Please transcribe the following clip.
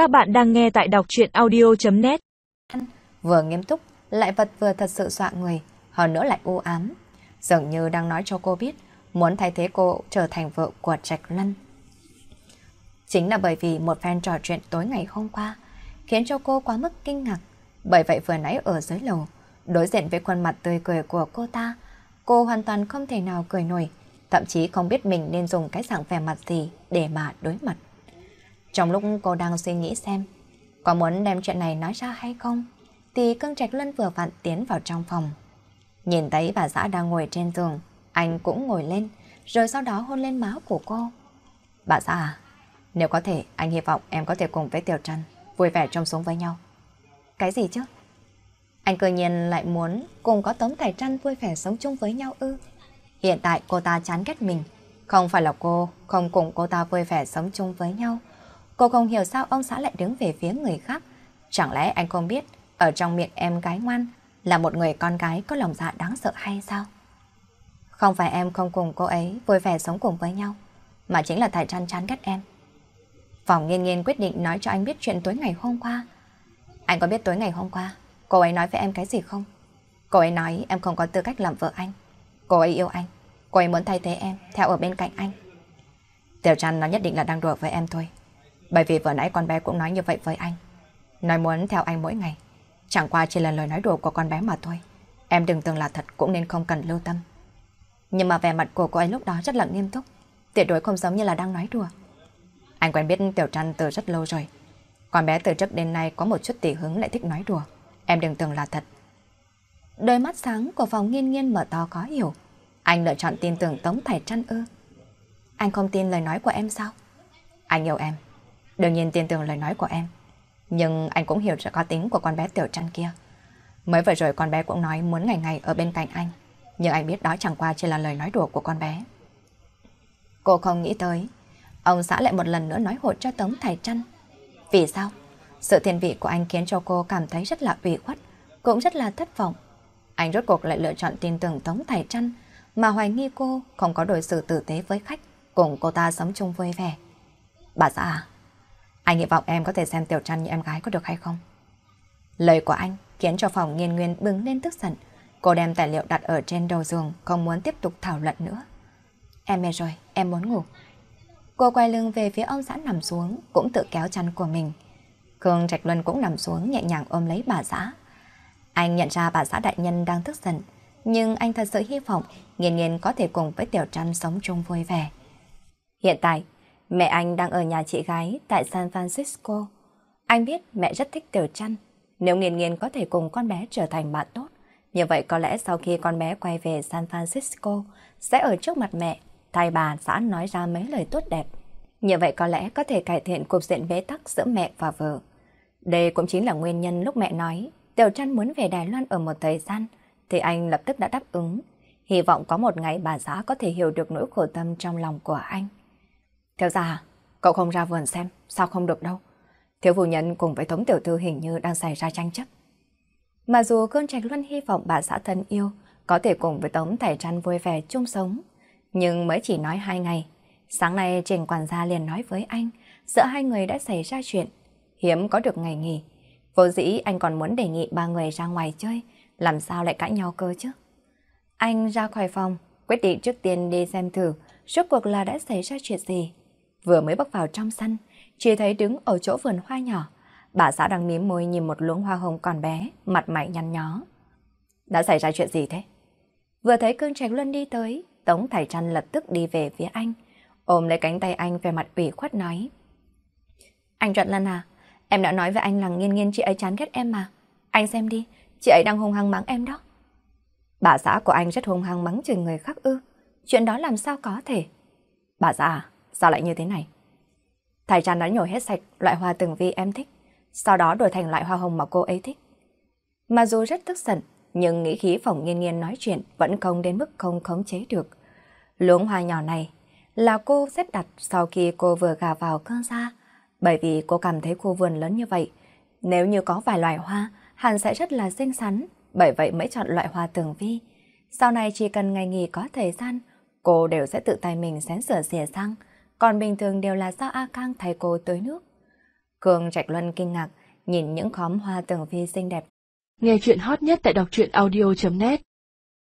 Các bạn đang nghe tại đọc chuyện audio.net Vừa nghiêm túc, lại vật vừa thật sự dọa người, hơn nữa lại u ám. Dường như đang nói cho cô biết, muốn thay thế cô trở thành vợ của Trạch Lân. Chính là bởi vì một phen trò chuyện tối ngày hôm qua, khiến cho cô quá mức kinh ngạc. Bởi vậy vừa nãy ở dưới lầu, đối diện với khuôn mặt tươi cười của cô ta, cô hoàn toàn không thể nào cười nổi, thậm chí không biết mình nên dùng cái dạng vẻ mặt gì để mà đối mặt. Trong lúc cô đang suy nghĩ xem có muốn đem chuyện này nói ra hay không, thì cưng trạch luân vừa vặn tiến vào trong phòng. Nhìn thấy bà xã đang ngồi trên giường, anh cũng ngồi lên, rồi sau đó hôn lên má của cô. Bà xã à, nếu có thể, anh hy vọng em có thể cùng với Tiểu Trăn vui vẻ trong sống với nhau. Cái gì chứ? Anh cơ nhiên lại muốn cùng có tấm Thải Trăn vui vẻ sống chung với nhau ư. Hiện tại cô ta chán ghét mình. Không phải là cô không cùng cô ta vui vẻ sống chung với nhau. Cô không hiểu sao ông xã lại đứng về phía người khác. Chẳng lẽ anh không biết ở trong miệng em gái ngoan là một người con gái có lòng dạ đáng sợ hay sao? Không phải em không cùng cô ấy vui vẻ sống cùng với nhau, mà chính là Thải Trăn chán ghét em. Phòng nghiên nghiên quyết định nói cho anh biết chuyện tối ngày hôm qua. Anh có biết tối ngày hôm qua cô ấy nói với em cái gì không? Cô ấy nói em không có tư cách làm vợ anh. Cô ấy yêu anh. Cô ấy muốn thay thế em, theo ở bên cạnh anh. Tiểu Trăn nó nhất định là đang đùa với em thôi. Bởi vì vừa nãy con bé cũng nói như vậy với anh. Nói muốn theo anh mỗi ngày. Chẳng qua chỉ là lời nói đùa của con bé mà thôi. Em đừng tưởng là thật, cũng nên không cần lưu tâm. Nhưng mà vẻ mặt của cô ấy lúc đó rất là nghiêm túc. Tuyệt đối không giống như là đang nói đùa. Anh quen biết Tiểu Trăn từ rất lâu rồi. Con bé từ trước đến nay có một chút tỉ hứng lại thích nói đùa. Em đừng tưởng là thật. Đôi mắt sáng của phòng nghiên nghiên mở to có hiểu. Anh lựa chọn tin tưởng Tống Thải Trăn ư. Anh không tin lời nói của em sao? Anh yêu em. Đương nhiên tin tưởng lời nói của em. Nhưng anh cũng hiểu sự có tính của con bé Tiểu Trăn kia. Mới vừa rồi con bé cũng nói muốn ngày ngày ở bên cạnh anh. Nhưng anh biết đó chẳng qua chỉ là lời nói đùa của con bé. Cô không nghĩ tới. Ông xã lại một lần nữa nói hộ cho Tống Thải Trăn. Vì sao? Sự thiên vị của anh khiến cho cô cảm thấy rất là ủy khuất, cũng rất là thất vọng. Anh rốt cuộc lại lựa chọn tin tưởng Tống Thải Trăn, mà hoài nghi cô không có đối xử tử tế với khách, cùng cô ta sống chung vui vẻ. Bà xã à, anh hy vọng em có thể xem Tiểu Trăn như em gái có được hay không? Lời của anh khiến cho phòng nghiên nguyên bừng lên tức giận. Cô đem tài liệu đặt ở trên đầu giường, không muốn tiếp tục thảo luận nữa. Em mệt rồi, em muốn ngủ. Cô quay lưng về phía ông xã nằm xuống, cũng tự kéo chăn của mình. Khương Trạch Luân cũng nằm xuống nhẹ nhàng ôm lấy bà xã. Anh nhận ra bà xã đại nhân đang tức giận, nhưng anh thật sự hy vọng nghiền nghiền có thể cùng với Tiểu Trăn sống chung vui vẻ. Hiện tại, mẹ anh đang ở nhà chị gái tại San Francisco. Anh biết mẹ rất thích Tiểu chăn. Nếu nghiền nghiền có thể cùng con bé trở thành bạn tốt, như vậy có lẽ sau khi con bé quay về San Francisco, sẽ ở trước mặt mẹ, thay bà xã nói ra mấy lời tốt đẹp. Như vậy có lẽ có thể cải thiện cục diện bế tắc giữa mẹ và vợ. Đây cũng chính là nguyên nhân lúc mẹ nói Tiểu Trăn muốn về Đài Loan ở một thời gian thì anh lập tức đã đáp ứng. Hy vọng có một ngày bà xã có thể hiểu được nỗi khổ tâm trong lòng của anh. Theo gia, cậu không ra vườn xem, sao không được đâu. Thiếu phu nhân cùng với Tống Tiểu Thư hình như đang xảy ra tranh chấp. Mà dù cơn trạch luân hy vọng bà xã thân yêu có thể cùng với Tống Thải Trăn vui vẻ chung sống, nhưng mới chỉ nói hai ngày. Sáng nay Trình quản gia liền nói với anh, giữa hai người đã xảy ra chuyện hiếm có được ngày nghỉ. Vô dĩ anh còn muốn đề nghị ba người ra ngoài chơi, làm sao lại cãi nhau cơ chứ? Anh ra khỏi phòng, quyết định trước tiên đi xem thử rốt cuộc là đã xảy ra chuyện gì. Vừa mới bước vào trong sân, chỉ thấy đứng ở chỗ vườn hoa nhỏ, bà xã đang mím môi nhìn một luống hoa hồng còn bé, mặt mày nhăn nhó. Đã xảy ra chuyện gì thế? Vừa thấy cương trạch luân đi tới, Tống Thải Trăn lập tức đi về phía anh, ôm lấy cánh tay anh về mặt ủy khuất nói. Anh Trần Lân à, Em đã nói với anh là nghiên nghiên chị ấy chán ghét em mà. Anh xem đi, chị ấy đang hung hăng mắng em đó. Bà xã của anh rất hung hăng mắng chửi người khác ư. Chuyện đó làm sao có thể? Bà xã à, sao lại như thế này? Thầy Tràn đã nhổ hết sạch loại hoa từng vi em thích, sau đó đổi thành loại hoa hồng mà cô ấy thích. Mà dù rất tức giận, nhưng nghĩ khí phòng nghiên nghiên nói chuyện vẫn không đến mức không khống chế được. Luống hoa nhỏ này là cô xếp đặt sau khi cô vừa gà vào cơn ra, bởi vì cô cảm thấy khu vườn lớn như vậy, nếu như có vài loài hoa, hẳn sẽ rất là xinh xắn, bởi vậy mới chọn loại hoa tường vi. Sau này chỉ cần ngày nghỉ có thời gian, cô đều sẽ tự tay mình xén sửa xỉa sang còn bình thường đều là do A Cang thầy cô tưới nước. Cường Trạch Luân kinh ngạc, nhìn những khóm hoa tường vi xinh đẹp. Nghe chuyện hot nhất tại đọc truyện audio.net